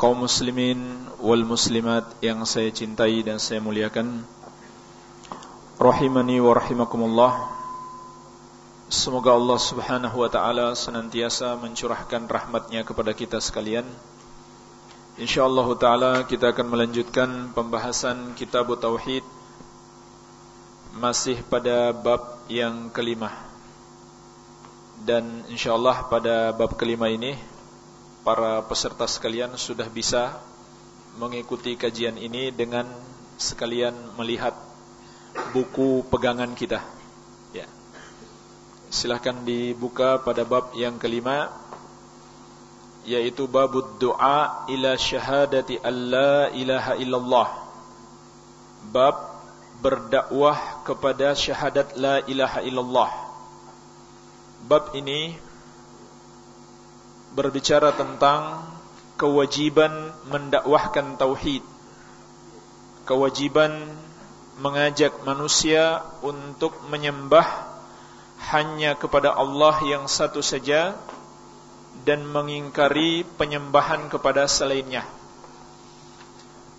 kaum muslimin wal muslimat yang saya cintai dan saya muliakan. Rahimani wa rahimakumullah. Semoga Allah Subhanahu wa taala senantiasa mencurahkan rahmatnya kepada kita sekalian. Insyaallah taala kita akan melanjutkan pembahasan kitab tauhid masih pada bab yang kelima. Dan insyaallah pada bab kelima ini para peserta sekalian sudah bisa mengikuti kajian ini dengan sekalian melihat buku pegangan kita. Ya. Silahkan dibuka pada bab yang kelima yaitu bab doa ila syahadati alla ilaha illallah. Bab berdakwah kepada syahadat la ilaha illallah. Bab ini berbicara tentang kewajiban mendakwahkan tauhid. Kewajiban mengajak manusia untuk menyembah hanya kepada Allah yang satu saja dan mengingkari penyembahan kepada selainnya.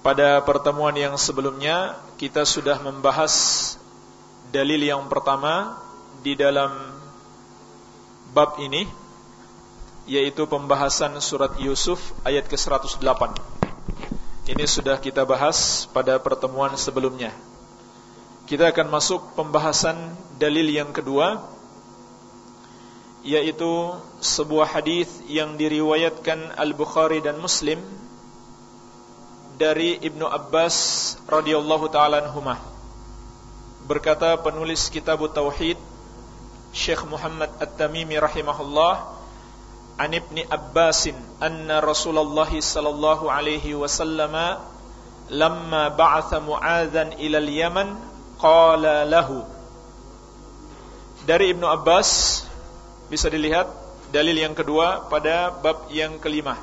Pada pertemuan yang sebelumnya kita sudah membahas dalil yang pertama di dalam bab ini yaitu pembahasan surat Yusuf ayat ke-108. Ini sudah kita bahas pada pertemuan sebelumnya. Kita akan masuk pembahasan dalil yang kedua yaitu sebuah hadis yang diriwayatkan Al-Bukhari dan Muslim dari Ibnu Abbas radhiyallahu taala anhumah. Berkata penulis kitab Tauhid Syekh Muhammad At-Tamimi rahimahullah عن ابن عباس أن رسول الله صلى الله عليه وسلم لما بعث معاذا إلى اليمن قال له dari Ibnu Abbas bisa dilihat dalil yang kedua pada bab yang kelima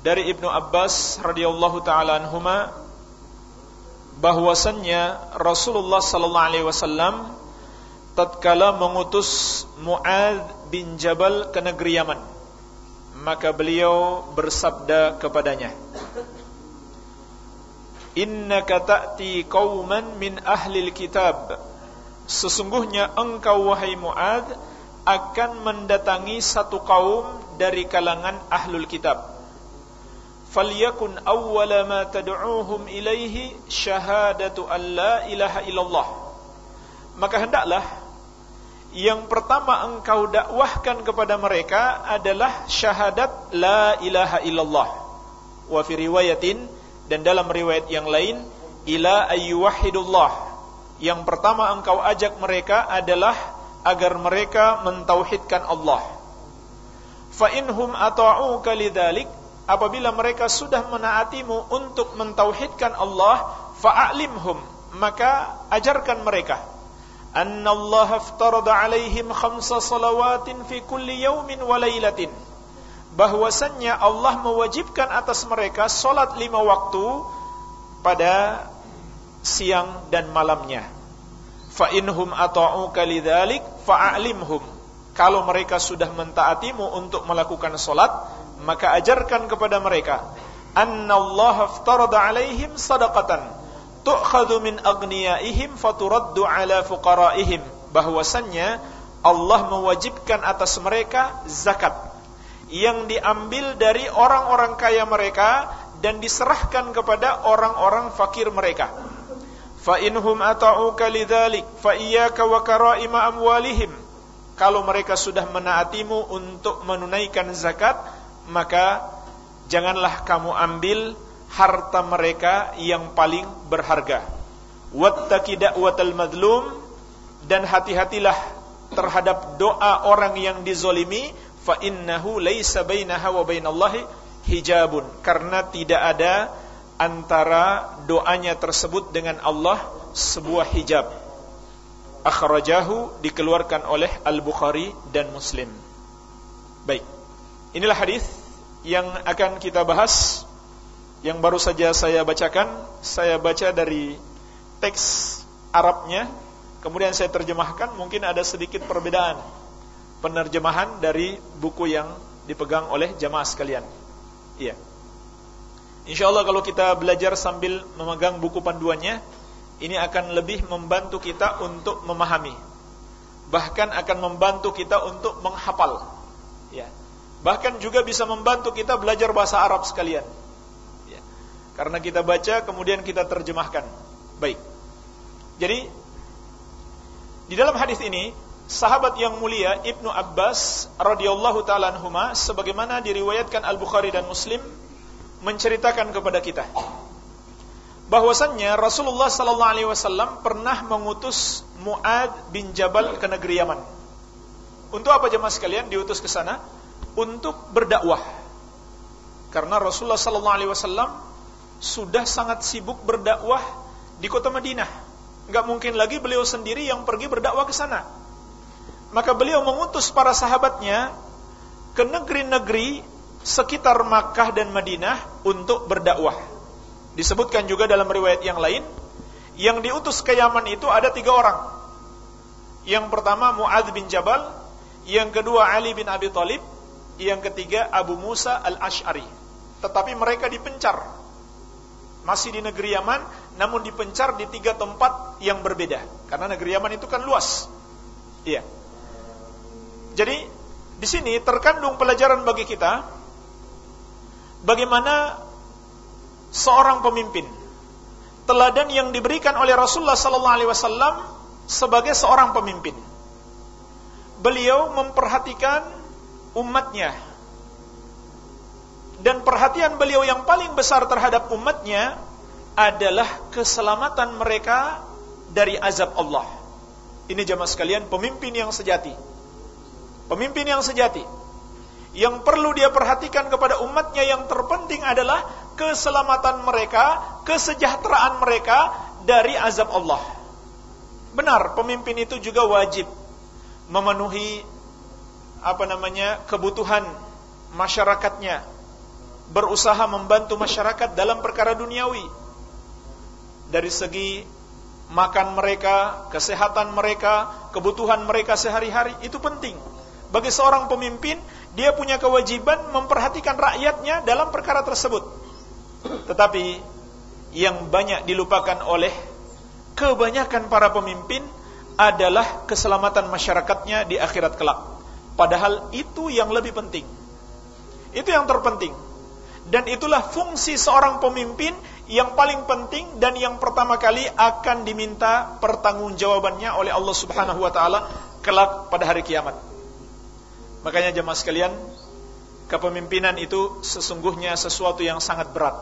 dari Ibnu Abbas radhiyallahu taala anhuma bahwasannya Rasulullah sallallahu alaihi wasallam tatkala mengutus Muad bin Jabal ke negeri Yaman. Maka beliau bersabda kepadanya Innaka ta'ti qauman min ahli kitab. Sesungguhnya engkau wahai Muad akan mendatangi satu kaum dari kalangan ahlul kitab. Falyakun awwala ma tad'uuhum ilaihi syahadatu an la ilaha illallah. Maka hendaklah yang pertama engkau dakwahkan kepada mereka adalah syahadat la ilaha illallah. Wa fi riwayatin dan dalam riwayat yang lain ila ayyuhidullah. Yang pertama engkau ajak mereka adalah agar mereka mentauhidkan Allah. Fa inhum ata'uka lidzalik apabila mereka sudah menaatimu untuk mentauhidkan Allah fa'alimhum maka ajarkan mereka أن الله افترض عليهم خمس صلوات في كل يوم وليلة bahwasannya Allah mewajibkan atas mereka solat lima waktu pada siang dan malamnya. Fa inhum ata'uka lidzalik fa'alimhum. Kalau mereka sudah mentaatimu untuk melakukan solat, maka ajarkan kepada mereka anna Allah aftarada alaihim sadaqatan tu'khadhu min aghniyaihim faturaddu ala fuqaraihim bahwasannya Allah mewajibkan atas mereka zakat yang diambil dari orang-orang kaya mereka dan diserahkan kepada orang-orang fakir mereka. Fa inhum ata'uka lidzalik fa iyyaka wa karaima amwalihim. Kalau mereka sudah menaatimu untuk menunaikan zakat, maka janganlah kamu ambil harta mereka yang paling berharga. Wattaqi da'watal madlum dan hati-hatilah terhadap doa orang yang dizolimi fa innahu laisa bainaha wa bainallahi hijabun karena tidak ada antara doanya tersebut dengan Allah sebuah hijab. Akhrajahu dikeluarkan oleh Al-Bukhari dan Muslim. Baik. Inilah hadis yang akan kita bahas yang baru saja saya bacakan. Saya baca dari teks Arabnya, kemudian saya terjemahkan, mungkin ada sedikit perbedaan penerjemahan dari buku yang dipegang oleh jamaah sekalian. Iya. Insya Allah kalau kita belajar sambil memegang buku panduannya, ini akan lebih membantu kita untuk memahami. Bahkan akan membantu kita untuk menghafal. Ya. Bahkan juga bisa membantu kita belajar bahasa Arab sekalian. Karena kita baca kemudian kita terjemahkan. Baik. Jadi di dalam hadis ini sahabat yang mulia Ibnu Abbas radhiyallahu taala anhuma sebagaimana diriwayatkan Al Bukhari dan Muslim menceritakan kepada kita bahwasannya Rasulullah sallallahu alaihi wasallam pernah mengutus Muad bin Jabal ke negeri Yaman. Untuk apa jemaah sekalian diutus ke sana? Untuk berdakwah. Karena Rasulullah sallallahu alaihi wasallam sudah sangat sibuk berdakwah di kota Madinah. Enggak mungkin lagi beliau sendiri yang pergi berdakwah ke sana. Maka beliau mengutus para sahabatnya ke negeri-negeri sekitar Makkah dan Madinah untuk berdakwah. Disebutkan juga dalam riwayat yang lain, yang diutus ke Yaman itu ada tiga orang. Yang pertama Muadz bin Jabal, yang kedua Ali bin Abi Thalib, yang ketiga Abu Musa al-Ash'ari. Tetapi mereka dipencar. Masih di negeri Yaman, namun dipencar di tiga tempat yang berbeda. Karena negeri Yaman itu kan luas. Iya. Jadi, di sini terkandung pelajaran bagi kita bagaimana seorang pemimpin teladan yang diberikan oleh Rasulullah sallallahu alaihi wasallam sebagai seorang pemimpin. Beliau memperhatikan umatnya. Dan perhatian beliau yang paling besar terhadap umatnya adalah keselamatan mereka dari azab Allah. Ini jamaah sekalian, pemimpin yang sejati. Pemimpin yang sejati yang perlu dia perhatikan kepada umatnya yang terpenting adalah keselamatan mereka, kesejahteraan mereka dari azab Allah. Benar, pemimpin itu juga wajib memenuhi apa namanya kebutuhan masyarakatnya, berusaha membantu masyarakat dalam perkara duniawi. Dari segi makan mereka, kesehatan mereka, kebutuhan mereka sehari-hari itu penting. Bagi seorang pemimpin dia punya kewajiban memperhatikan rakyatnya dalam perkara tersebut. Tetapi yang banyak dilupakan oleh kebanyakan para pemimpin adalah keselamatan masyarakatnya di akhirat kelak. Padahal itu yang lebih penting. Itu yang terpenting. Dan itulah fungsi seorang pemimpin yang paling penting dan yang pertama kali akan diminta pertanggungjawabannya oleh Allah Subhanahu wa taala kelak pada hari kiamat. Makanya jemaah sekalian, kepemimpinan itu sesungguhnya sesuatu yang sangat berat.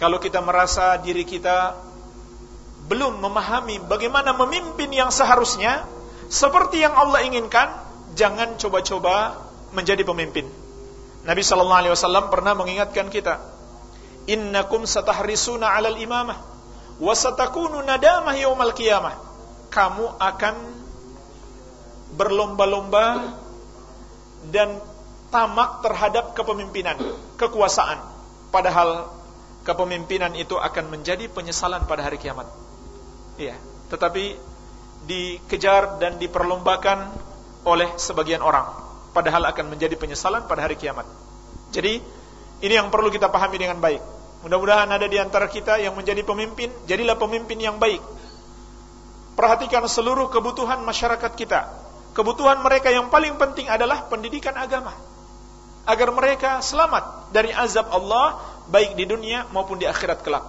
Kalau kita merasa diri kita belum memahami bagaimana memimpin yang seharusnya, seperti yang Allah inginkan, jangan coba-coba menjadi pemimpin. Nabi sallallahu alaihi wasallam pernah mengingatkan kita, "Innakum satahrisuna 'alal imamah wa satakunu nadamah yaumal qiyamah." Kamu akan berlomba-lomba dan tamak terhadap kepemimpinan, kekuasaan. Padahal kepemimpinan itu akan menjadi penyesalan pada hari kiamat. Iya, tetapi dikejar dan diperlombakan oleh sebagian orang, padahal akan menjadi penyesalan pada hari kiamat. Jadi, ini yang perlu kita pahami dengan baik. Mudah-mudahan ada di antara kita yang menjadi pemimpin, jadilah pemimpin yang baik. Perhatikan seluruh kebutuhan masyarakat kita, kebutuhan mereka yang paling penting adalah pendidikan agama. Agar mereka selamat dari azab Allah baik di dunia maupun di akhirat kelak.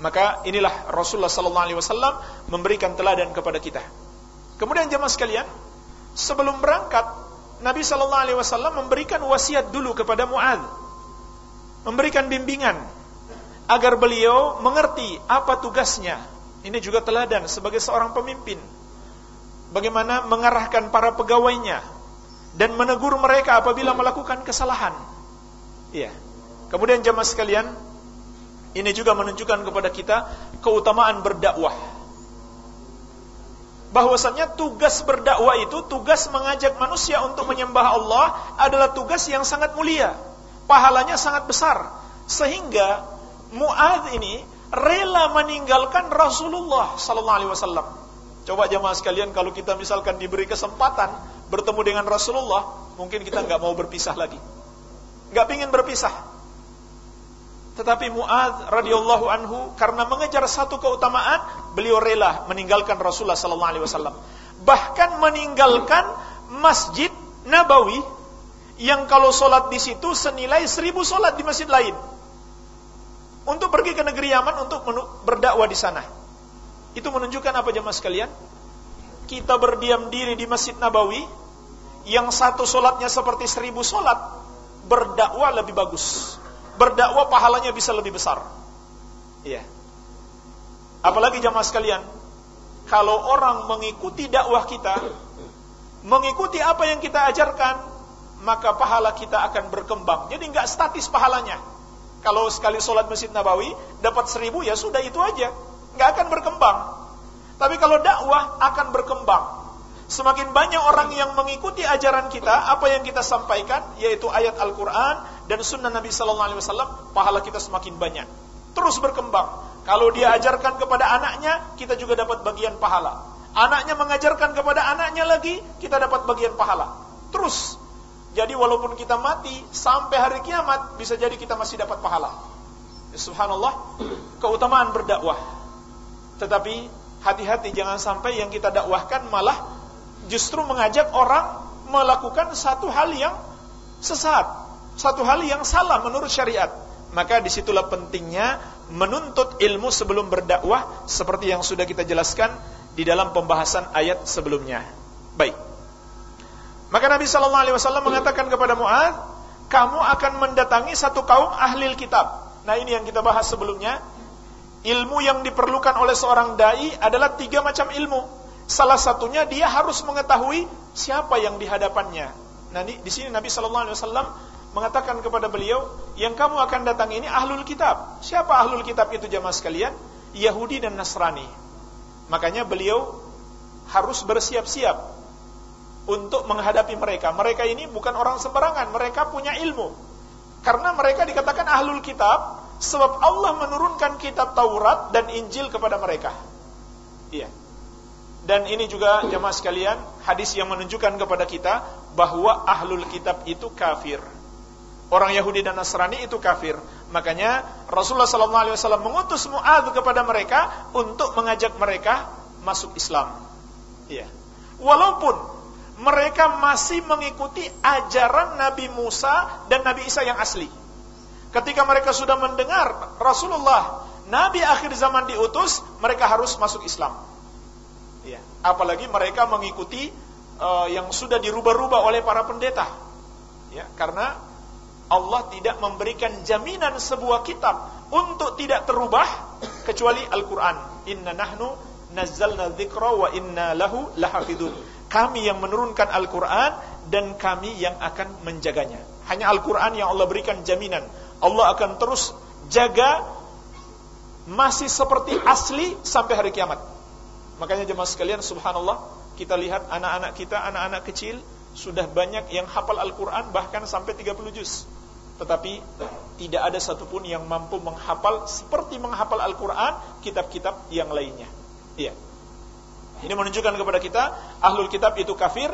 Maka inilah Rasulullah wasallam memberikan teladan kepada kita. Kemudian jemaah sekalian, sebelum berangkat Nabi sallallahu alaihi wasallam memberikan wasiat dulu kepada Muad. Memberikan bimbingan agar beliau mengerti apa tugasnya. Ini juga teladan sebagai seorang pemimpin bagaimana mengarahkan para pegawainya dan menegur mereka apabila melakukan kesalahan. Iya. Kemudian jemaah sekalian, Ini juga menunjukkan kepada kita keutamaan berdakwah. Bahwasanya tugas berdakwah itu tugas mengajak manusia untuk menyembah Allah adalah tugas yang sangat mulia. Pahalanya sangat besar. Sehingga Mu'ad ini rela meninggalkan Rasulullah sallallahu alaihi wasallam. Coba jemaah sekalian kalau kita misalkan diberi kesempatan bertemu dengan Rasulullah, mungkin kita nggak mau berpisah lagi. Nggak ingin berpisah. Tetapi Mu'ad radhiyallahu anhu karena mengejar satu keutamaan, beliau rela meninggalkan Rasulullah sallallahu alaihi wasallam. Bahkan meninggalkan Masjid Nabawi yang kalau sholat di situ senilai seribu sholat di masjid lain. Untuk pergi ke negeri Yaman untuk berdakwah di sana. Itu menunjukkan apa jemaah sekalian? Kita berdiam diri di Masjid Nabawi yang satu sholatnya seperti seribu sholat berdakwah lebih bagus berdakwah pahalanya bisa lebih besar. Iya. Apalagi jamaah sekalian, kalau orang mengikuti dakwah kita, mengikuti apa yang kita ajarkan, maka pahala kita akan berkembang. Jadi nggak statis pahalanya. Kalau sekali sholat masjid Nabawi dapat seribu ya sudah itu aja, nggak akan berkembang. Tapi kalau dakwah akan berkembang. Semakin banyak orang yang mengikuti ajaran kita, apa yang kita sampaikan, yaitu ayat Al-Quran dan sunnah Nabi Sallallahu Alaihi Wasallam, pahala kita semakin banyak. Terus berkembang. Kalau dia ajarkan kepada anaknya, kita juga dapat bagian pahala. Anaknya mengajarkan kepada anaknya lagi, kita dapat bagian pahala. Terus. Jadi walaupun kita mati, sampai hari kiamat, bisa jadi kita masih dapat pahala. Ya, subhanallah, keutamaan berdakwah. Tetapi hati-hati jangan sampai yang kita dakwahkan malah justru mengajak orang melakukan satu hal yang sesat, satu hal yang salah menurut syariat. Maka di situlah pentingnya menuntut ilmu sebelum berdakwah seperti yang sudah kita jelaskan di dalam pembahasan ayat sebelumnya. Baik. Maka Nabi Shallallahu Alaihi Wasallam mengatakan kepada Muad, kamu akan mendatangi satu kaum ahli kitab. Nah ini yang kita bahas sebelumnya. Ilmu yang diperlukan oleh seorang dai adalah tiga macam ilmu. Salah satunya dia harus mengetahui siapa yang di hadapannya. Nah, di sini Nabi Shallallahu Alaihi Wasallam mengatakan kepada beliau, yang kamu akan datang ini ahlul kitab. Siapa ahlul kitab itu jamaah sekalian? Yahudi dan Nasrani. Makanya beliau harus bersiap-siap untuk menghadapi mereka. Mereka ini bukan orang sembarangan, mereka punya ilmu. Karena mereka dikatakan ahlul kitab, sebab Allah menurunkan kitab Taurat dan Injil kepada mereka. Iya. Dan ini juga jemaah sekalian, hadis yang menunjukkan kepada kita bahwa ahlul kitab itu kafir. Orang Yahudi dan Nasrani itu kafir. Makanya Rasulullah SAW mengutus Mu'adz kepada mereka untuk mengajak mereka masuk Islam. Iya. Walaupun mereka masih mengikuti ajaran Nabi Musa dan Nabi Isa yang asli. Ketika mereka sudah mendengar Rasulullah, Nabi akhir zaman diutus, mereka harus masuk Islam. Ya. Apalagi mereka mengikuti uh, yang sudah dirubah-rubah oleh para pendeta. Ya, karena Allah tidak memberikan jaminan sebuah kitab untuk tidak terubah kecuali Al-Qur'an. Inna nahnu nazzalna dzikra wa inna lahu lahafidun. Kami yang menurunkan Al-Qur'an dan kami yang akan menjaganya. Hanya Al-Qur'an yang Allah berikan jaminan. Allah akan terus jaga masih seperti asli sampai hari kiamat. Makanya jemaah sekalian subhanallah kita lihat anak-anak kita, anak-anak kecil sudah banyak yang hafal Al-Quran bahkan sampai 30 juz. Tetapi tidak ada satupun yang mampu menghafal seperti menghafal Al-Quran kitab-kitab yang lainnya. Iya. Ini menunjukkan kepada kita ahlul kitab itu kafir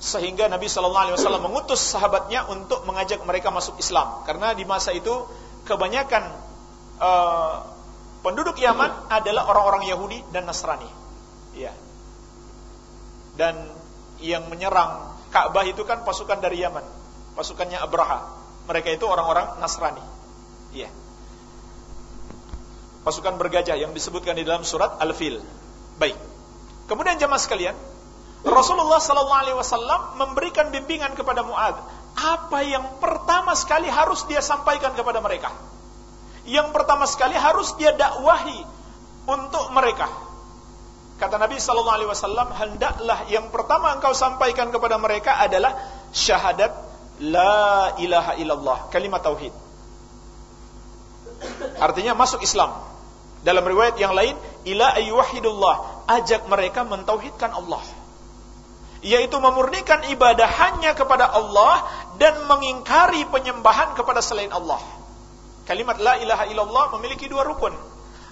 sehingga Nabi Shallallahu Alaihi Wasallam mengutus sahabatnya untuk mengajak mereka masuk Islam karena di masa itu kebanyakan uh, penduduk Yaman adalah orang-orang Yahudi dan Nasrani. Ya. Dan yang menyerang Ka'bah itu kan pasukan dari Yaman, pasukannya Abraha. Mereka itu orang-orang Nasrani. Iya. Pasukan bergajah yang disebutkan di dalam surat Al-Fil. Baik. Kemudian jemaah sekalian, Rasulullah sallallahu alaihi wasallam memberikan bimbingan kepada Muad, apa yang pertama sekali harus dia sampaikan kepada mereka. Yang pertama sekali harus dia dakwahi untuk mereka. Kata Nabi sallallahu alaihi wasallam, hendaklah yang pertama engkau sampaikan kepada mereka adalah syahadat la ilaha illallah, kalimat tauhid. Artinya masuk Islam. Dalam riwayat yang lain, ila ayyuhidullah, ajak mereka mentauhidkan Allah. Yaitu memurnikan ibadah hanya kepada Allah dan mengingkari penyembahan kepada selain Allah. Kalimat la ilaha illallah memiliki dua rukun.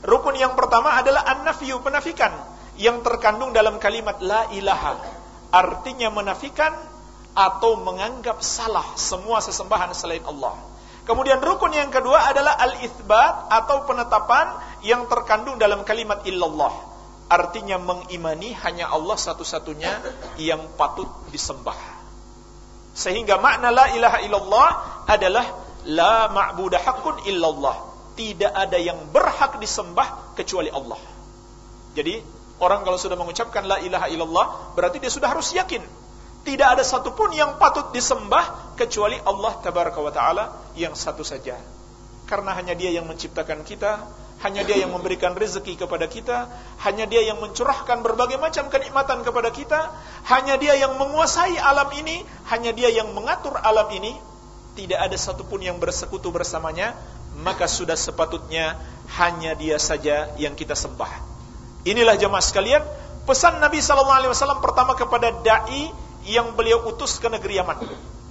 Rukun yang pertama adalah an-nafyu, penafikan yang terkandung dalam kalimat la ilaha. Artinya menafikan atau menganggap salah semua sesembahan selain Allah. Kemudian rukun yang kedua adalah al-itsbat atau penetapan yang terkandung dalam kalimat illallah. Artinya mengimani hanya Allah satu-satunya yang patut disembah. Sehingga makna la ilaha illallah adalah la ma'budah haqqun illallah. Tidak ada yang berhak disembah kecuali Allah. Jadi orang kalau sudah mengucapkan la ilaha illallah berarti dia sudah harus yakin tidak ada satupun yang patut disembah kecuali Allah tabaraka wa taala yang satu saja. Karena hanya Dia yang menciptakan kita, hanya Dia yang memberikan rezeki kepada kita, hanya Dia yang mencurahkan berbagai macam kenikmatan kepada kita, hanya Dia yang menguasai alam ini, hanya Dia yang mengatur alam ini. Tidak ada satupun yang bersekutu bersamanya, maka sudah sepatutnya hanya Dia saja yang kita sembah. Inilah jemaah sekalian, pesan Nabi sallallahu alaihi wasallam pertama kepada dai yang beliau utus ke negeri Yaman.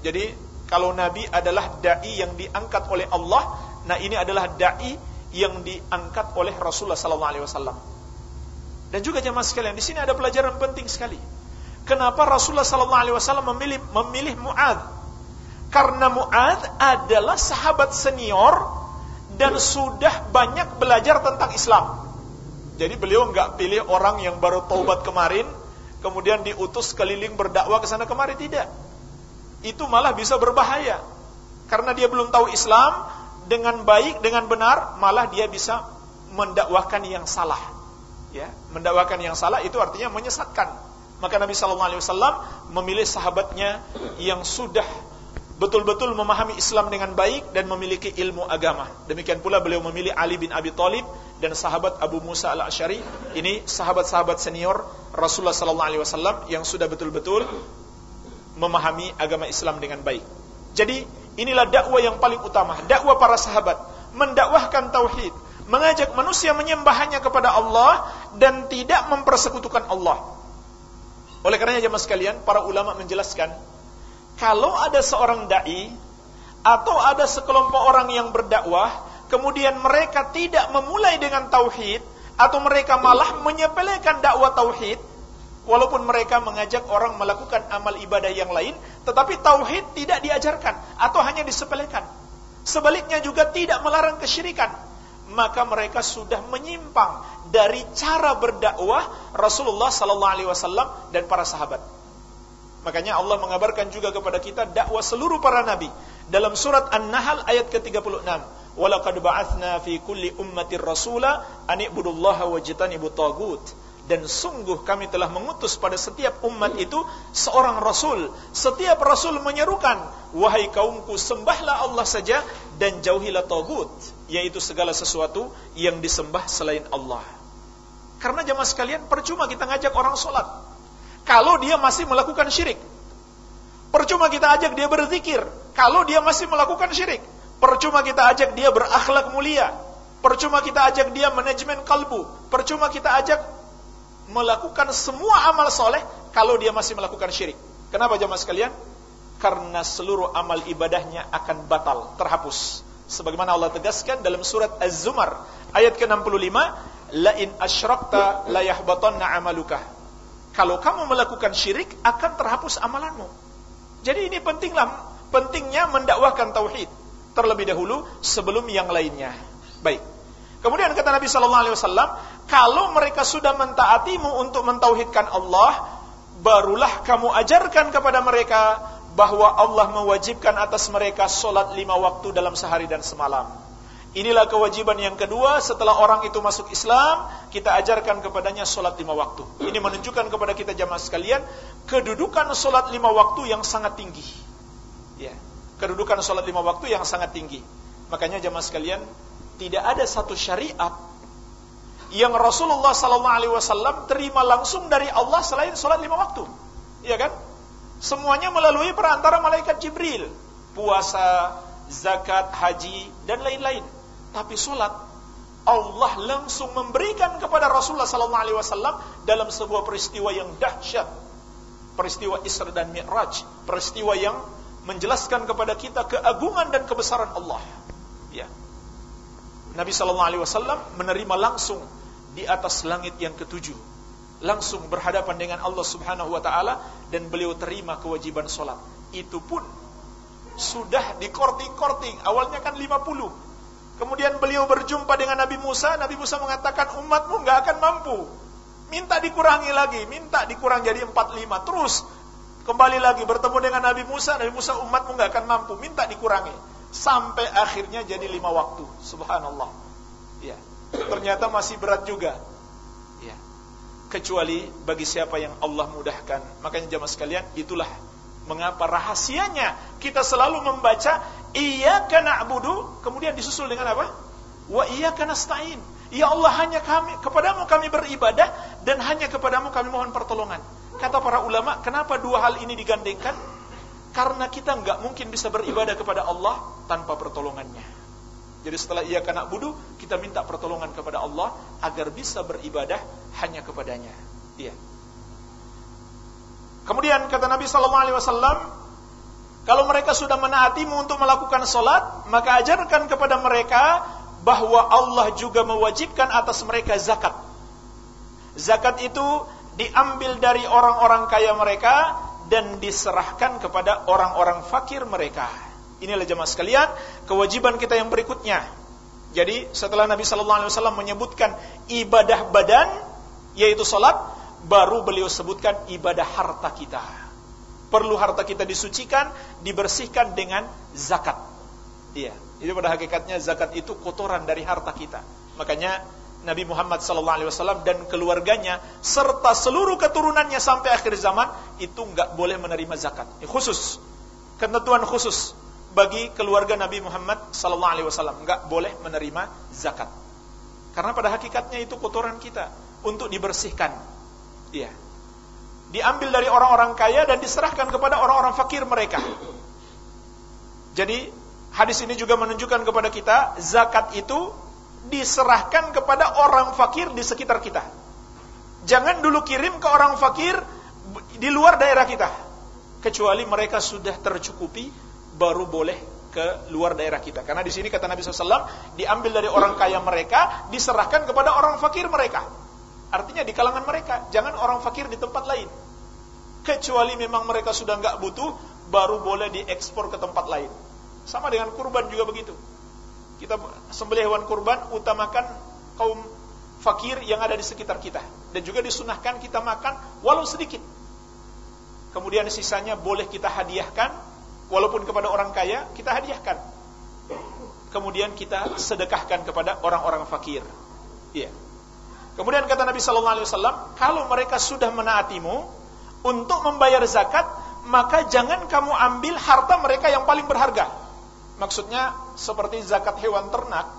Jadi kalau Nabi adalah dai yang diangkat oleh Allah, nah ini adalah dai yang diangkat oleh Rasulullah sallallahu alaihi wasallam. Dan juga jemaah sekalian, di sini ada pelajaran penting sekali. Kenapa Rasulullah sallallahu alaihi wasallam memilih memilih Muad? Karena Muad adalah sahabat senior dan sudah banyak belajar tentang Islam. Jadi beliau nggak pilih orang yang baru taubat kemarin, kemudian diutus keliling berdakwah ke sana kemari tidak. Itu malah bisa berbahaya. Karena dia belum tahu Islam dengan baik, dengan benar, malah dia bisa mendakwahkan yang salah. Ya, mendakwahkan yang salah itu artinya menyesatkan. Maka Nabi sallallahu alaihi wasallam memilih sahabatnya yang sudah betul-betul memahami Islam dengan baik dan memiliki ilmu agama. Demikian pula beliau memilih Ali bin Abi Thalib dan sahabat Abu Musa al-Ashari. Ini sahabat-sahabat senior Rasulullah sallallahu alaihi wasallam yang sudah betul-betul memahami agama Islam dengan baik. Jadi, inilah dakwah yang paling utama, dakwah para sahabat, mendakwahkan tauhid, mengajak manusia menyembah kepada Allah dan tidak mempersekutukan Allah. Oleh karenanya jemaah sekalian, para ulama menjelaskan kalau ada seorang dai atau ada sekelompok orang yang berdakwah, kemudian mereka tidak memulai dengan tauhid atau mereka malah menyepelekan dakwah tauhid, walaupun mereka mengajak orang melakukan amal ibadah yang lain, tetapi tauhid tidak diajarkan atau hanya disepelekan. Sebaliknya juga tidak melarang kesyirikan, maka mereka sudah menyimpang dari cara berdakwah Rasulullah sallallahu alaihi wasallam dan para sahabat. Makanya Allah mengabarkan juga kepada kita dakwah seluruh para nabi dalam surat An-Nahl ayat ke-36. Walaqad ba'atsna fi kulli ummatir rasula an ibudullaha wajtanibu tagut. Dan sungguh kami telah mengutus pada setiap umat itu seorang rasul. Setiap rasul menyerukan, wahai kaumku sembahlah Allah saja dan jauhilah tagut, yaitu segala sesuatu yang disembah selain Allah. Karena jamaah sekalian, percuma kita ngajak orang sholat kalau dia masih melakukan syirik. Percuma kita ajak dia berzikir kalau dia masih melakukan syirik. Percuma kita ajak dia berakhlak mulia. Percuma kita ajak dia manajemen kalbu. Percuma kita ajak melakukan semua amal soleh kalau dia masih melakukan syirik. Kenapa jamaah sekalian? Karena seluruh amal ibadahnya akan batal, terhapus. Sebagaimana Allah tegaskan dalam surat Az-Zumar ayat ke-65, la in asyrakta la yahbatanna amaluka kalau kamu melakukan syirik akan terhapus amalanmu. Jadi ini pentinglah pentingnya mendakwahkan tauhid terlebih dahulu sebelum yang lainnya. Baik. Kemudian kata Nabi sallallahu alaihi wasallam, kalau mereka sudah mentaatimu untuk mentauhidkan Allah, barulah kamu ajarkan kepada mereka bahwa Allah mewajibkan atas mereka solat lima waktu dalam sehari dan semalam. Inilah kewajiban yang kedua setelah orang itu masuk Islam, kita ajarkan kepadanya solat lima waktu. Ini menunjukkan kepada kita jamaah sekalian, kedudukan solat lima waktu yang sangat tinggi. Ya, kedudukan solat lima waktu yang sangat tinggi. Makanya jamaah sekalian, tidak ada satu syariat yang Rasulullah Sallallahu Alaihi Wasallam terima langsung dari Allah selain solat lima waktu. Iya kan? Semuanya melalui perantara malaikat Jibril. Puasa, zakat, haji, dan lain-lain. Tapi sholat Allah langsung memberikan kepada Rasulullah sallallahu alaihi wasallam dalam sebuah peristiwa yang dahsyat. Peristiwa Isra dan Mi'raj, peristiwa yang menjelaskan kepada kita keagungan dan kebesaran Allah. Ya. Nabi sallallahu alaihi wasallam menerima langsung di atas langit yang ketujuh. Langsung berhadapan dengan Allah Subhanahu wa taala dan beliau terima kewajiban salat. Itu pun sudah dikorting-korting. Awalnya kan 50 Kemudian beliau berjumpa dengan Nabi Musa, Nabi Musa mengatakan umatmu nggak akan mampu. Minta dikurangi lagi, minta dikurang jadi 45. Terus kembali lagi bertemu dengan Nabi Musa, Nabi Musa umatmu nggak akan mampu, minta dikurangi. Sampai akhirnya jadi lima waktu. Subhanallah. Ya. Ternyata masih berat juga. Ya. Kecuali bagi siapa yang Allah mudahkan. Makanya jamaah sekalian, itulah Mengapa rahasianya kita selalu membaca iyyaka na'budu kemudian disusul dengan apa? Wa iyyaka nasta'in. Ya Allah hanya kami kepadamu kami beribadah dan hanya kepadamu kami mohon pertolongan. Kata para ulama, kenapa dua hal ini digandengkan? Karena kita nggak mungkin bisa beribadah kepada Allah tanpa pertolongannya. Jadi setelah ia kena budu, kita minta pertolongan kepada Allah agar bisa beribadah hanya kepadanya. Iya. Kemudian kata Nabi sallallahu alaihi wasallam, kalau mereka sudah menaatimu untuk melakukan solat, maka ajarkan kepada mereka bahwa Allah juga mewajibkan atas mereka zakat. Zakat itu diambil dari orang-orang kaya mereka dan diserahkan kepada orang-orang fakir mereka. Inilah jemaah sekalian, kewajiban kita yang berikutnya. Jadi setelah Nabi Sallallahu Alaihi Wasallam menyebutkan ibadah badan, yaitu solat, baru beliau sebutkan ibadah harta kita. Perlu harta kita disucikan, dibersihkan dengan zakat. Iya, itu pada hakikatnya zakat itu kotoran dari harta kita. Makanya Nabi Muhammad SAW dan keluarganya serta seluruh keturunannya sampai akhir zaman itu nggak boleh menerima zakat. Khusus ketentuan khusus bagi keluarga Nabi Muhammad SAW nggak boleh menerima zakat. Karena pada hakikatnya itu kotoran kita untuk dibersihkan Iya. Diambil dari orang-orang kaya dan diserahkan kepada orang-orang fakir mereka. Jadi hadis ini juga menunjukkan kepada kita zakat itu diserahkan kepada orang fakir di sekitar kita. Jangan dulu kirim ke orang fakir di luar daerah kita. Kecuali mereka sudah tercukupi baru boleh ke luar daerah kita. Karena di sini kata Nabi SAW diambil dari orang kaya mereka diserahkan kepada orang fakir mereka. Artinya di kalangan mereka, jangan orang fakir di tempat lain. Kecuali memang mereka sudah nggak butuh, baru boleh diekspor ke tempat lain. Sama dengan kurban juga begitu. Kita sembelih hewan kurban, utamakan kaum fakir yang ada di sekitar kita. Dan juga disunahkan kita makan walau sedikit. Kemudian sisanya boleh kita hadiahkan, walaupun kepada orang kaya, kita hadiahkan. Kemudian kita sedekahkan kepada orang-orang fakir. Iya. Kemudian kata Nabi Sallallahu Alaihi Wasallam, kalau mereka sudah menaatimu untuk membayar zakat, maka jangan kamu ambil harta mereka yang paling berharga. Maksudnya seperti zakat hewan ternak.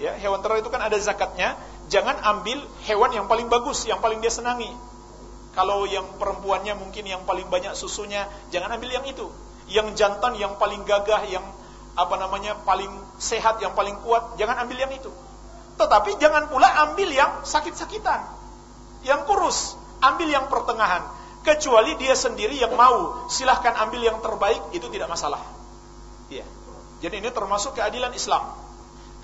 Ya, hewan ternak itu kan ada zakatnya. Jangan ambil hewan yang paling bagus, yang paling dia senangi. Kalau yang perempuannya mungkin yang paling banyak susunya, jangan ambil yang itu. Yang jantan yang paling gagah, yang apa namanya paling sehat, yang paling kuat, jangan ambil yang itu. Tetapi jangan pula ambil yang sakit-sakitan, yang kurus, ambil yang pertengahan. Kecuali dia sendiri yang mau, silahkan ambil yang terbaik, itu tidak masalah. Ya. Jadi ini termasuk keadilan Islam.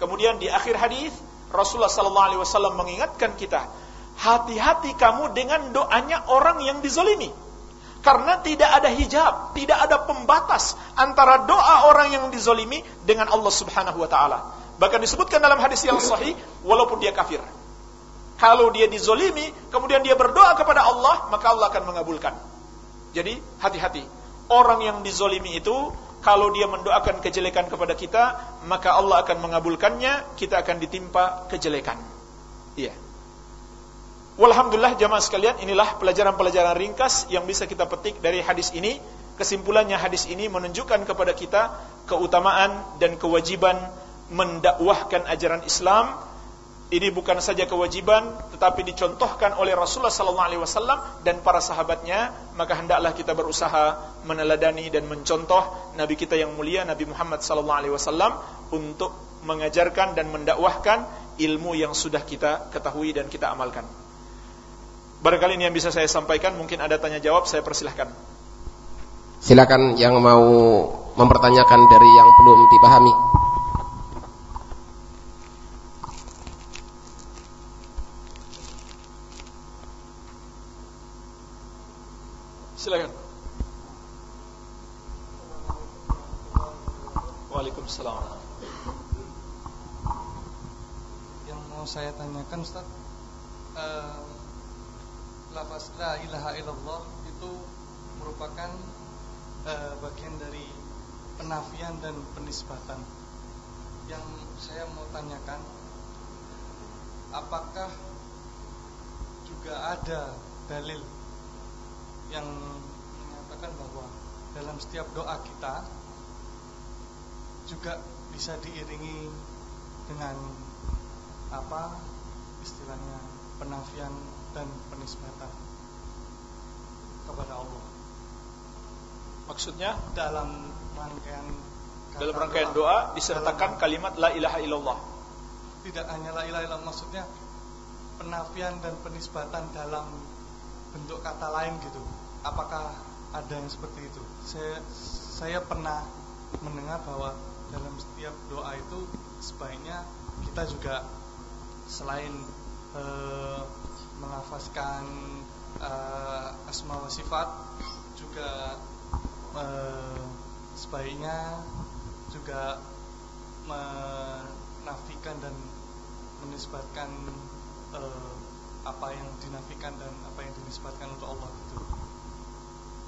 Kemudian di akhir hadis Rasulullah Wasallam mengingatkan kita, hati-hati kamu dengan doanya orang yang dizolimi. Karena tidak ada hijab, tidak ada pembatas antara doa orang yang dizolimi dengan Allah Subhanahu wa taala. Bahkan disebutkan dalam hadis yang sahih, walaupun dia kafir. Kalau dia dizolimi, kemudian dia berdoa kepada Allah, maka Allah akan mengabulkan. Jadi, hati-hati. Orang yang dizolimi itu, kalau dia mendoakan kejelekan kepada kita, maka Allah akan mengabulkannya, kita akan ditimpa kejelekan. Iya. Walhamdulillah jamaah sekalian, inilah pelajaran-pelajaran ringkas yang bisa kita petik dari hadis ini. Kesimpulannya hadis ini menunjukkan kepada kita keutamaan dan kewajiban mendakwahkan ajaran Islam ini bukan saja kewajiban tetapi dicontohkan oleh Rasulullah sallallahu alaihi wasallam dan para sahabatnya maka hendaklah kita berusaha meneladani dan mencontoh nabi kita yang mulia Nabi Muhammad sallallahu alaihi wasallam untuk mengajarkan dan mendakwahkan ilmu yang sudah kita ketahui dan kita amalkan. Barangkali ini yang bisa saya sampaikan, mungkin ada tanya jawab, saya persilahkan. Silakan yang mau mempertanyakan dari yang belum dipahami. Silakan. Waalaikumsalam. Yang mau saya tanyakan Ustaz, uh, lafaz la ilaha illallah itu merupakan uh, bagian dari penafian dan penisbatan. Yang saya mau tanyakan, apakah juga ada dalil yang menyatakan bahwa dalam setiap doa kita juga bisa diiringi dengan apa istilahnya penafian dan penisbatan kepada Allah. Maksudnya dalam rangkaian dalam rangkaian doa, doa disertakan kalimat la ilaha illallah. Tidak hanya la ilaha illallah maksudnya penafian dan penisbatan dalam bentuk kata lain gitu. Apakah ada yang seperti itu? Saya saya pernah mendengar bahwa dalam setiap doa itu sebaiknya kita juga selain e, melafazkan e, asma wa sifat juga e, sebaiknya juga menafikan dan menisbatkan e, apa yang dinafikan dan apa yang dinisbatkan untuk Allah itu.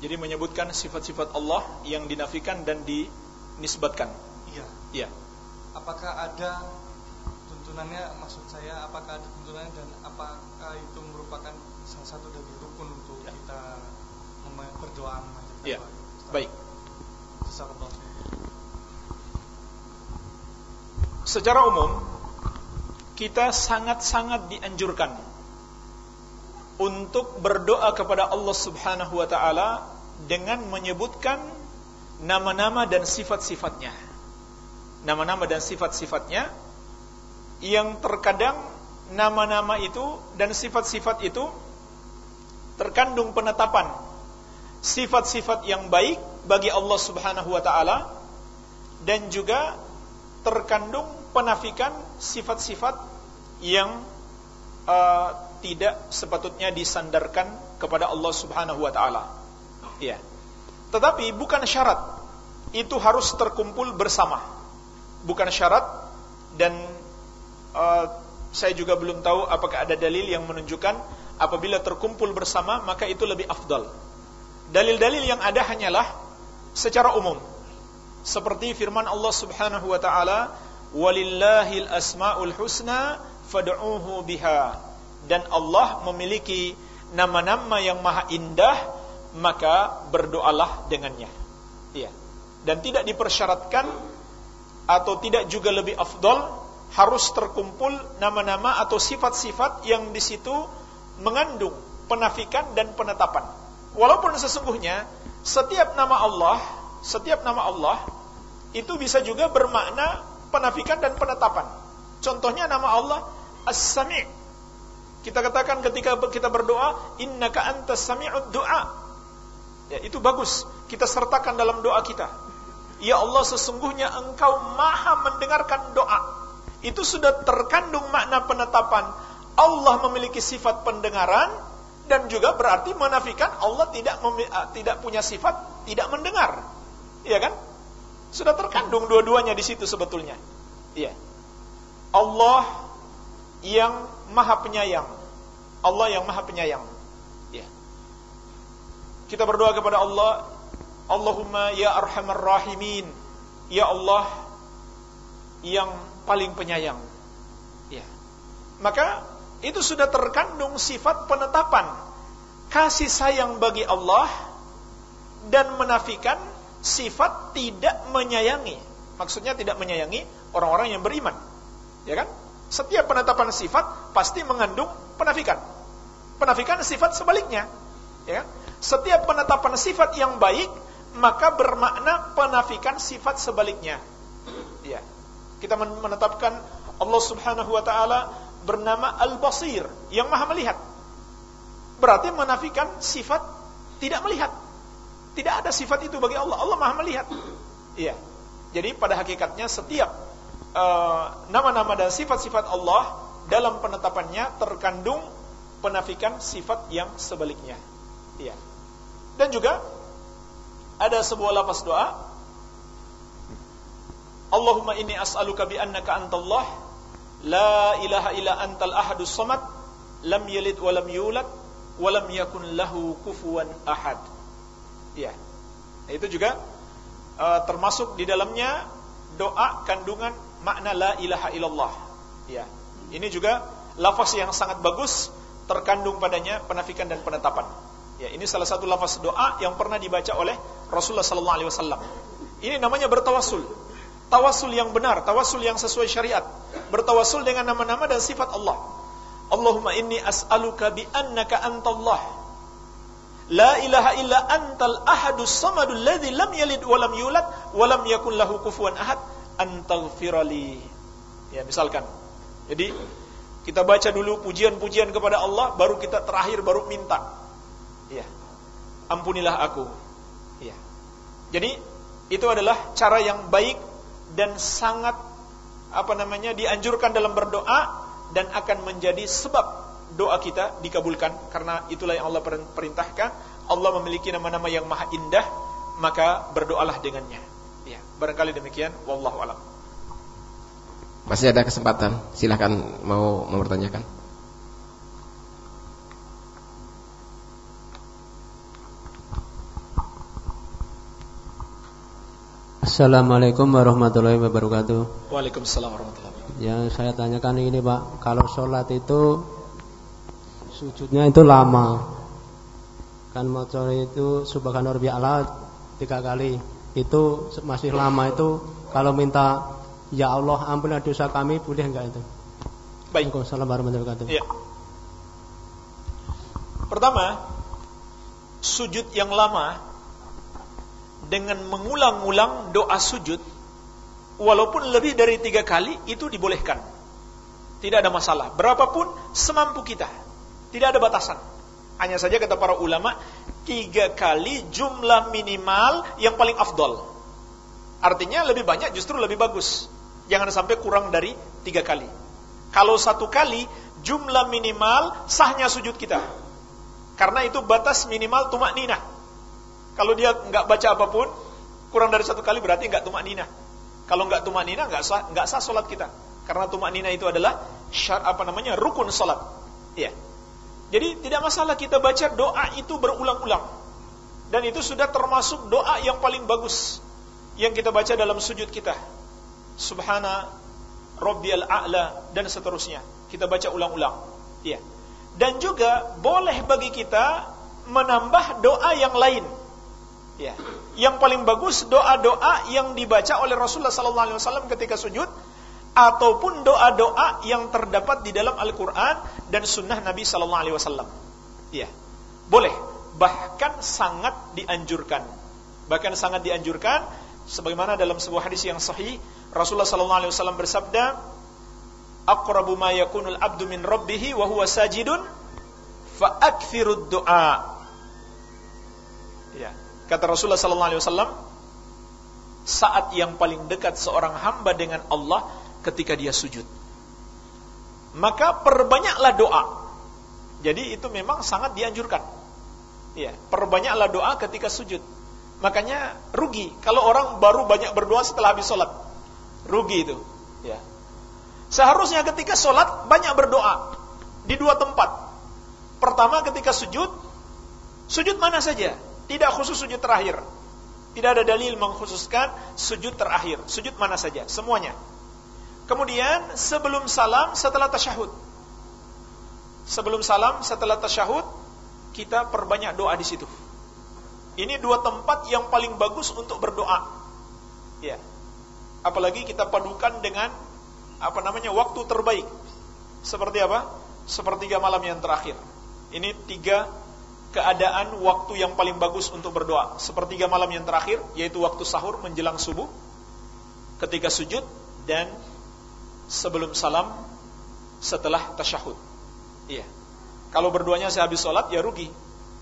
Jadi menyebutkan sifat-sifat Allah yang dinafikan dan dinisbatkan. Iya. Iya. Apakah ada tuntunannya? Maksud saya, apakah ada tuntunannya dan apakah itu merupakan salah satu dari rukun untuk ya. kita berdoa? Iya. Baik. Secara umum, kita sangat-sangat dianjurkan untuk berdoa kepada Allah Subhanahu wa taala dengan menyebutkan nama-nama dan sifat-sifatnya. Nama-nama dan sifat-sifatnya yang terkadang nama-nama itu dan sifat-sifat itu terkandung penetapan sifat-sifat yang baik bagi Allah Subhanahu wa taala dan juga terkandung penafikan sifat-sifat yang uh, tidak sepatutnya disandarkan kepada Allah Subhanahu wa taala. Ya. Tetapi bukan syarat itu harus terkumpul bersama bukan syarat dan uh, saya juga belum tahu apakah ada dalil yang menunjukkan apabila terkumpul bersama maka itu lebih afdal. Dalil-dalil yang ada hanyalah secara umum. Seperti firman Allah Subhanahu wa taala, "Walillahil asmaul husna fad'uuhu biha." Dan Allah memiliki nama-nama yang maha indah, maka berdoalah dengannya. Iya. Dan tidak dipersyaratkan atau tidak juga lebih afdol harus terkumpul nama-nama atau sifat-sifat yang di situ mengandung penafikan dan penetapan. Walaupun sesungguhnya setiap nama Allah, setiap nama Allah itu bisa juga bermakna penafikan dan penetapan. Contohnya nama Allah As-Sami'. Kita katakan ketika kita berdoa, innaka antas sami'ud du'a. Ya, itu bagus. Kita sertakan dalam doa kita. Ya Allah sesungguhnya engkau maha mendengarkan doa. Itu sudah terkandung makna penetapan. Allah memiliki sifat pendengaran dan juga berarti menafikan Allah tidak ah, tidak punya sifat tidak mendengar. Iya kan? Sudah terkandung dua-duanya di situ sebetulnya. Iya. Allah yang maha penyayang. Allah yang maha penyayang. Iya. Kita berdoa kepada Allah. Allahumma ya arhamar rahimin. Ya Allah yang paling penyayang. Ya. Maka itu sudah terkandung sifat penetapan kasih sayang bagi Allah dan menafikan sifat tidak menyayangi. Maksudnya tidak menyayangi orang-orang yang beriman. Ya kan setiap penetapan sifat pasti mengandung penafikan penafikan sifat sebaliknya ya kan setiap penetapan sifat yang baik maka bermakna penafikan sifat sebaliknya. Ya. Kita menetapkan Allah Subhanahu wa taala bernama Al-Basir, yang Maha melihat. Berarti menafikan sifat tidak melihat. Tidak ada sifat itu bagi Allah. Allah Maha melihat. Iya. Jadi pada hakikatnya setiap nama-nama uh, dan sifat-sifat Allah dalam penetapannya terkandung penafikan sifat yang sebaliknya. Iya. Dan juga ada sebuah lafaz doa Allahumma inni as'aluka bi annaka antallah la ilaha illa antal ahadus samad lam yalid wa lam yulad wa lam yakun lahu kufuwan ahad. Ya. Itu juga uh, termasuk di dalamnya doa kandungan makna la ilaha illallah. Ya. Ini juga lafaz yang sangat bagus terkandung padanya penafikan dan penetapan. Ya, ini salah satu lafaz doa yang pernah dibaca oleh Rasulullah sallallahu alaihi wasallam. Ini namanya bertawasul tawasul yang benar, tawasul yang sesuai syariat, bertawasul dengan nama-nama dan sifat Allah. Allahumma inni as'aluka bi annaka antallah. La ilaha illa antal ahadus samadul ladzi lam yalid wa lam yulad wa lam yakul lahu kufuwan ahad antaghfirali. Ya, misalkan. Jadi kita baca dulu pujian-pujian kepada Allah baru kita terakhir baru minta. Ya. Ampunilah aku. Ya. Jadi itu adalah cara yang baik dan sangat apa namanya dianjurkan dalam berdoa dan akan menjadi sebab doa kita dikabulkan karena itulah yang Allah perintahkan Allah memiliki nama-nama yang maha indah maka berdoalah dengannya ya barangkali demikian wallahu alam. Masih ada kesempatan? Silahkan mau mempertanyakan Assalamualaikum warahmatullahi wabarakatuh. Waalaikumsalam warahmatullahi wabarakatuh. Yang saya tanyakan ini Pak, kalau sholat itu sujudnya itu lama, kan motor itu subhanallah tiga kali, itu masih lama itu kalau minta ya Allah ampunilah dosa kami boleh enggak itu? Baik. Warahmatullahi wabarakatuh. Ya. Pertama, sujud yang lama dengan mengulang-ulang doa sujud walaupun lebih dari tiga kali itu dibolehkan tidak ada masalah berapapun semampu kita tidak ada batasan hanya saja kata para ulama tiga kali jumlah minimal yang paling afdol artinya lebih banyak justru lebih bagus jangan sampai kurang dari tiga kali kalau satu kali jumlah minimal sahnya sujud kita karena itu batas minimal tumak ninah kalau dia nggak baca apa pun, kurang dari satu kali berarti nggak tumak nina. Kalau nggak tumak nina nggak sah nggak sah solat kita. Karena tumak nina itu adalah syarat apa namanya rukun solat. Ya. Jadi tidak masalah kita baca doa itu berulang-ulang. Dan itu sudah termasuk doa yang paling bagus yang kita baca dalam sujud kita. Subhana Rabbiyal A'la dan seterusnya. Kita baca ulang-ulang. Ya. Dan juga boleh bagi kita menambah doa yang lain Ya. Yang paling bagus doa-doa yang dibaca oleh Rasulullah sallallahu alaihi wasallam ketika sujud ataupun doa-doa yang terdapat di dalam Al-Qur'an dan sunnah Nabi sallallahu alaihi wasallam. Ya. Boleh, bahkan sangat dianjurkan. Bahkan sangat dianjurkan sebagaimana dalam sebuah hadis yang sahih Rasulullah sallallahu alaihi wasallam bersabda, "Aqrabu ma yakunul abdu min rabbih wa huwa sajidun fa akthirud du'a." Ya. Kata Rasulullah sallallahu alaihi wasallam, saat yang paling dekat seorang hamba dengan Allah ketika dia sujud. Maka perbanyaklah doa. Jadi itu memang sangat dianjurkan. Ya, perbanyaklah doa ketika sujud. Makanya rugi kalau orang baru banyak berdoa setelah habis sholat. Rugi itu. Ya. Seharusnya ketika sholat banyak berdoa di dua tempat. Pertama ketika sujud, sujud mana saja, tidak khusus sujud terakhir. Tidak ada dalil mengkhususkan sujud terakhir. Sujud mana saja, semuanya. Kemudian sebelum salam setelah tasyahud. Sebelum salam setelah tasyahud kita perbanyak doa di situ. Ini dua tempat yang paling bagus untuk berdoa. Ya. Apalagi kita padukan dengan apa namanya waktu terbaik. Seperti apa? Sepertiga malam yang terakhir. Ini tiga keadaan waktu yang paling bagus untuk berdoa. Sepertiga malam yang terakhir, yaitu waktu sahur menjelang subuh, ketika sujud, dan sebelum salam setelah tasyahud. Iya. Kalau berduanya sehabis sholat ya rugi.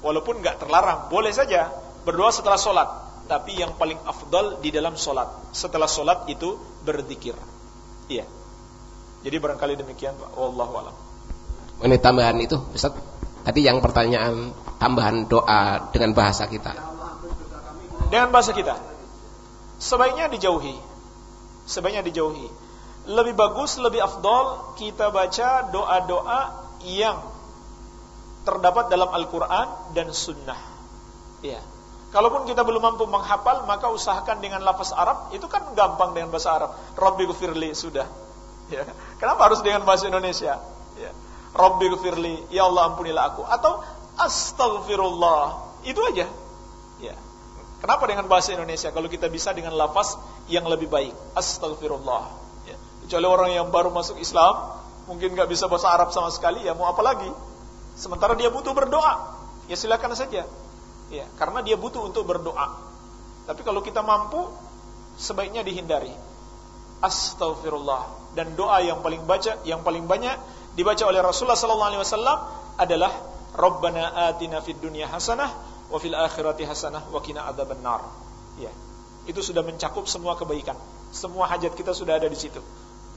Walaupun nggak terlarang, boleh saja berdoa setelah sholat. Tapi yang paling afdal di dalam sholat. Setelah sholat itu berzikir. Iya. Jadi barangkali demikian Pak. Wallahu alam. Ini tambahan itu, Ustaz. Tadi yang pertanyaan tambahan doa dengan bahasa kita. Dengan bahasa kita. Sebaiknya dijauhi. Sebaiknya dijauhi. Lebih bagus, lebih afdol kita baca doa-doa yang terdapat dalam Al-Quran dan Sunnah. Ya. Kalaupun kita belum mampu menghafal, maka usahakan dengan lafaz Arab. Itu kan gampang dengan bahasa Arab. Rabbi gufirli sudah. Ya. Kenapa harus dengan bahasa Indonesia? Ya. Rabbi gufirli, ya Allah ampunilah aku. Atau astaghfirullah. Itu aja. Ya. Kenapa dengan bahasa Indonesia? Kalau kita bisa dengan lafaz yang lebih baik. Astaghfirullah. Kecuali orang yang baru masuk Islam, mungkin nggak bisa bahasa Arab sama sekali, ya mau apa lagi? Sementara dia butuh berdoa, ya silakan saja. Ya, karena dia butuh untuk berdoa. Tapi kalau kita mampu, sebaiknya dihindari. Astaghfirullah. Dan doa yang paling baca, yang paling banyak dibaca oleh Rasulullah wasallam adalah Rabbana atina fid dunya hasanah wa fil akhirati hasanah wa qina adzabannar. Ya. Itu sudah mencakup semua kebaikan. Semua hajat kita sudah ada di situ.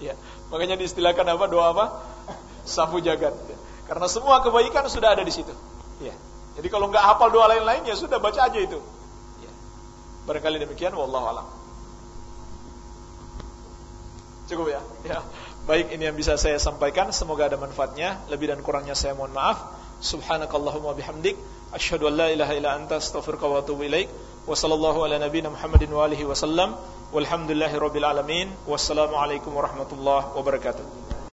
Ya. Makanya diistilahkan apa? Doa apa? Sapu jagat. Ya. Karena semua kebaikan sudah ada di situ. Ya. Jadi kalau nggak hafal doa lain-lain ya sudah baca aja itu. Ya. Barangkali demikian wallahu alam. Cukup ya. Ya. Baik ini yang bisa saya sampaikan, semoga ada manfaatnya. Lebih dan kurangnya saya mohon maaf. Subhanakallahumma bihamdik asyhadu an la ilaha illa anta astaghfiruka wa atubu ilaik. Wa sallallahu ala nabiyyina Muhammadin wa alihi wasallam. Walhamdulillahirabbil alamin. Wassalamualaikum warahmatullahi wabarakatuh.